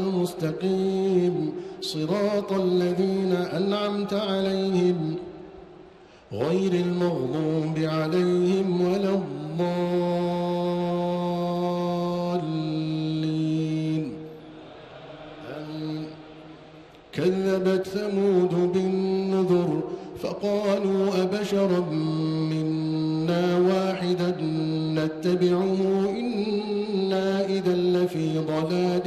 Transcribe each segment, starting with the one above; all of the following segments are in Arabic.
المستقيم صراط الذين أنعمت عليهم غير المغضوب عليهم ولا الضالين. كذبت ثمود بالنذر فقالوا أبشرا منا واحدا نتبعه إنا إذا لفي ضلال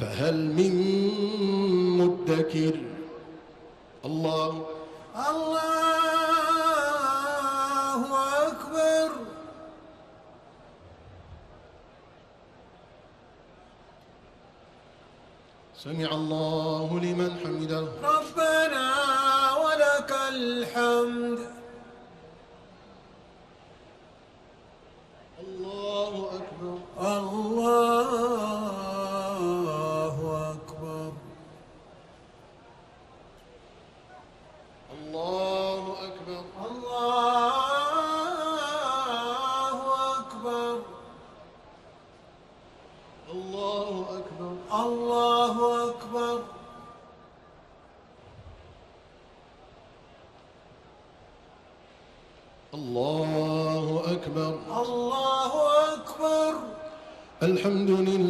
فهل من مدكر؟ الله. الله أكبر. سمع الله لمن حمده. ربنا ولك الحمد. الله أكبر. الله الحمد لله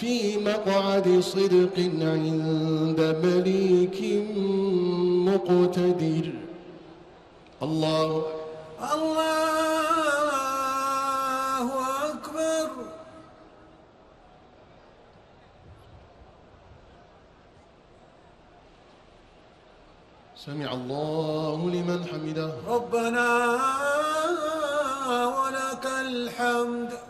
في مقعد صدق عند مليك مقتدر. الله الله أكبر. سمع الله لمن حمده. ربنا ولك الحمد.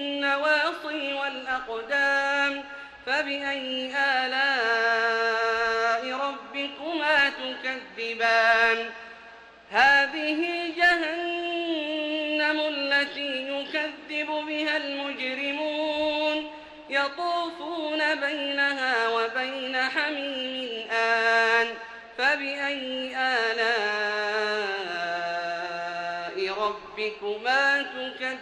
بالنواصي والأقدام فبأي آلاء ربكما تكذبان؟ هذه جهنم التي يكذب بها المجرمون يطوفون بينها وبين حميم آن فبأي آلاء ربكما تكذبان؟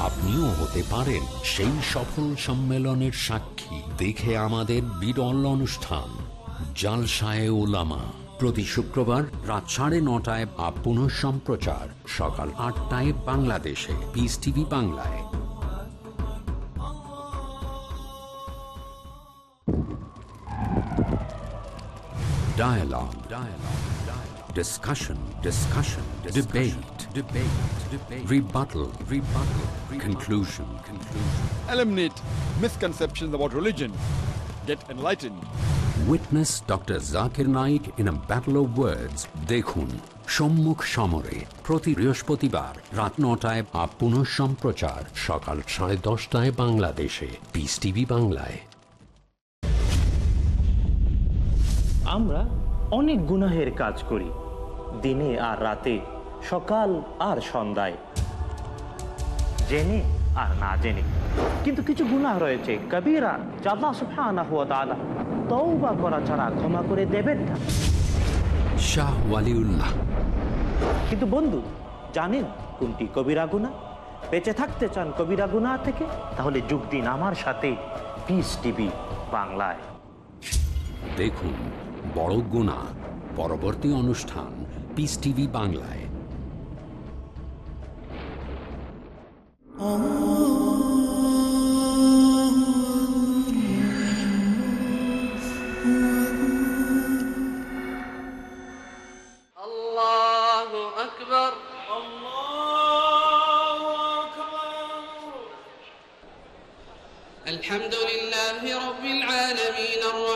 আপনিও হতে পারেন সেই সফল সম্মেলনের সাক্ষী দেখে আমাদের বিরল অনুষ্ঠান জালসায় ওলামা প্রতি শুক্রবার রাত সাড়ে নটায় বা পুনঃ সম্প্রচার সকাল আটটায় বাংলাদেশে পিস টিভি বাংলায় Dialogue. Dialogue. Dialogue. Discussion. Discussion. Debate. debate, debate, rebuttal, rebuttal, rebuttal conclusion, conclusion, eliminate misconceptions about religion, get enlightened. Witness Dr. Zakir Naik in a battle of words. দেখুন সম্মুখ সমরে প্রতি বৃহস্পতিবার রাত নটায় বা পুনঃ সম্প্রচার সকাল সাড়ে দশটায় বাংলাদেশে পিস টিভি বাংলায় আমরা অনেক গুনাহের কাজ করি দিনে আর রাতে সকাল আর সন্ধ্যায়। জেনে আর না জেনে। কিন্তু কিছু গুনাহ রয়েছে। কবিরা জাল্লা সুফানা হুয়া তাআলা তওবা করা ছাড়া ক্ষমা করে দেবেন না। শাহ ওয়ালিউল্লাহ। কিন্তু বন্ধু জানেন কোনটি কবিরা গুনাহ? বেঁচে থাকতে চান কবিরা গুনাহ থেকে? তাহলে যোগ দিন আমার সাথে। পিস টিভি বাংলায়। দেখুন বড় গুণা পরবর্তী অনুষ্ঠান পিস টিভি বাংলায়।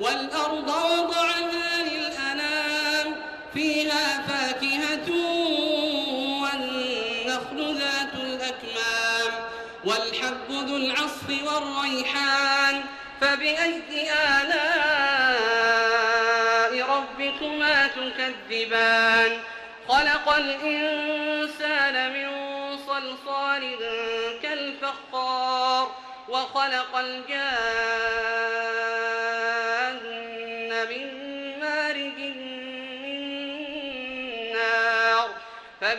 والأرض وضعها للأنام فيها فاكهة والنخل ذات الأكمام. والحب ذو العصف والريحان فبأي آلاء ربكما تكذبان؟ خلق الإنسان من صلصال كالفخار وخلق الجان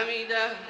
حمده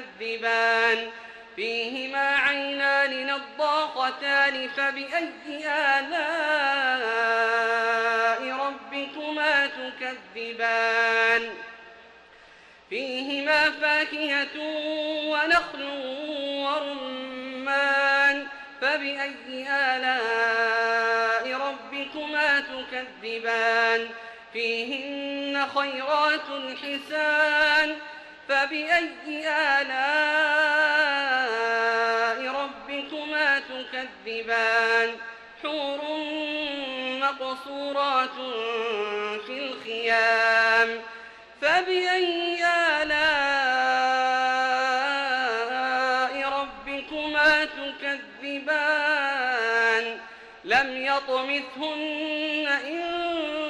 تكذبان فيهما عينان نضاختان فبأي آلاء ربكما تكذبان فيهما فاكهة ونخل ورمان فبأي آلاء ربكما تكذبان فيهن خيرات حسان فبأي آلاء ربكما تكذبان؟ حور مقصورات في الخيام. فبأي آلاء ربكما تكذبان؟ لم يطمثهن إنس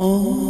الله